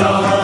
야